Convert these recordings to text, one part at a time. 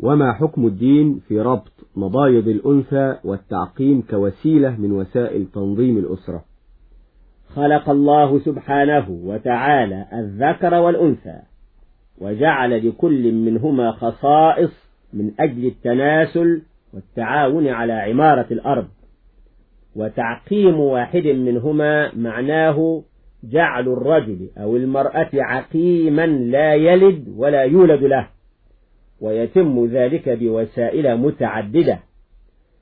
وما حكم الدين في ربط مبايض الأنثى والتعقيم كوسيلة من وسائل تنظيم الأسرة؟ خلق الله سبحانه وتعالى الذكر والأنثى وجعل لكل منهما خصائص من أجل التناسل والتعاون على عمارة الأرض. وتعقيم واحد منهما معناه جعل الرجل أو المرأة عقيما لا يلد ولا يولد له. ويتم ذلك بوسائل متعددة.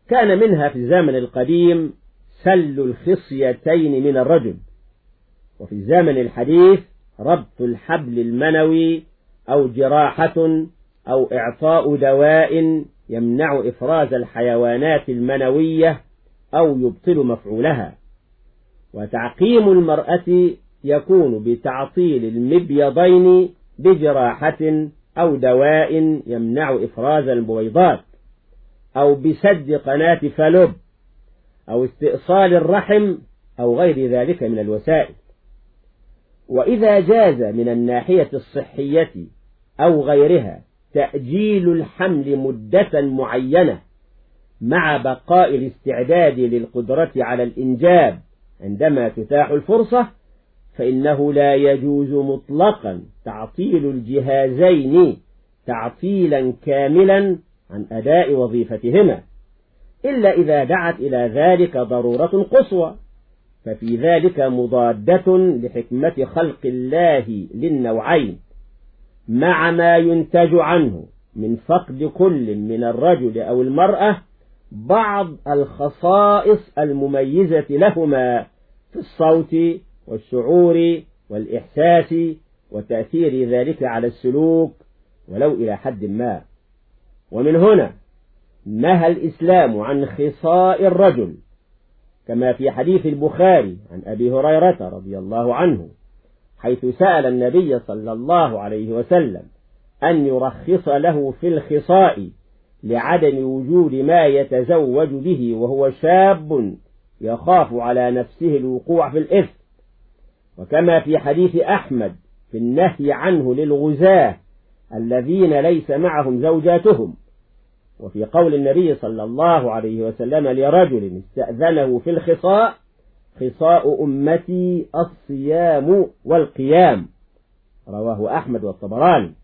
كان منها في الزمن القديم سل الخصيتين من الرجل وفي الزمن الحديث ربط الحبل المنوي أو جراحة أو إعطاء دواء يمنع إفراز الحيوانات المنوية أو يبطل مفعولها. وتعقيم المرأة يكون بتعطيل المبيضين بجراحة أو دواء يمنع إفراز البويضات أو بسد قناة فلب أو استئصال الرحم أو غير ذلك من الوسائل. وإذا جاز من الناحية الصحية أو غيرها تأجيل الحمل مدة معينة مع بقاء الاستعداد للقدرة على الإنجاب عندما تتاح الفرصة فإنه لا يجوز مطلقا تعطيل الجهازين تعطيلا كاملا عن أداء وظيفتهما إلا إذا دعت إلى ذلك ضرورة قصوى ففي ذلك مضادة لحكمة خلق الله للنوعين مع ما ينتج عنه من فقد كل من الرجل أو المرأة بعض الخصائص المميزة لهما في الصوت والشعور والإحساس وتأثير ذلك على السلوك ولو إلى حد ما. ومن هنا نهى الإسلام عن خصاء الرجل كما في حديث البخاري عن أبي هريرة رضي الله عنه حيث سأل النبي صلى الله عليه وسلم أن يرخص له في الخصاء لعدم وجود ما يتزوج به وهو شاب يخاف على نفسه الوقوع في الإثم وكما في حديث أحمد في النهي عنه للغزاة الذين ليس معهم زوجاتهم وفي قول النبي صلى الله عليه وسلم لرجل استأذنه في الخصاء خصاء أمتي الصيام والقيام. رواه أحمد والطبراني.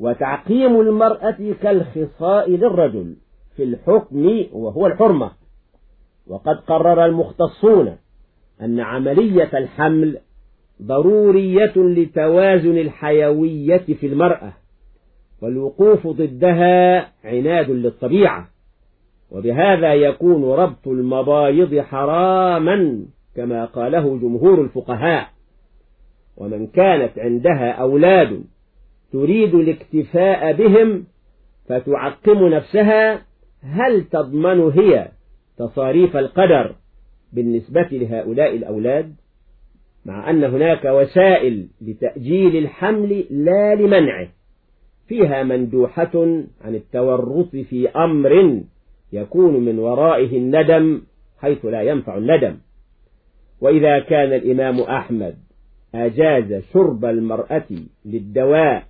وتعقيم المرأة كالخصاء للرجل في الحكم وهو الحرمة. وقد قرر المختصون أن عملية الحمل ضرورية لتوازن الحيوية في المرأة والوقوف ضدها عناد للطبيعة. وبهذا يكون ربط المبايض حراما كما قاله جمهور الفقهاء. ومن كانت عندها أولاد تريد الاكتفاء بهم فتعقم نفسها هل تضمن هي تصاريف القدر بالنسبة لهؤلاء الأولاد مع أن هناك وسائل لتأجيل الحمل لا لمنعه. فيها مندوحة عن التورط في أمر يكون من ورائه الندم حيث لا ينفع الندم. وإذا كان الإمام أحمد أجاز شرب المرأة للدواء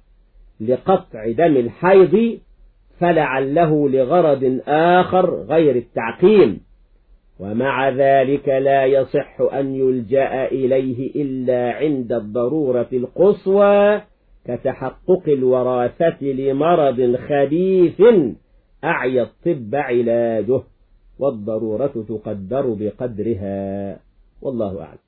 لقطع دم الحيض فلعله لغرض آخر غير التعقيم. ومع ذلك لا يصح أن يلجأ إليه إلا عند الضرورة القصوى كتحقق الوراثة لمرض خبيث أعيا الطب علاجه والضرورة تقدر بقدرها والله أعلم.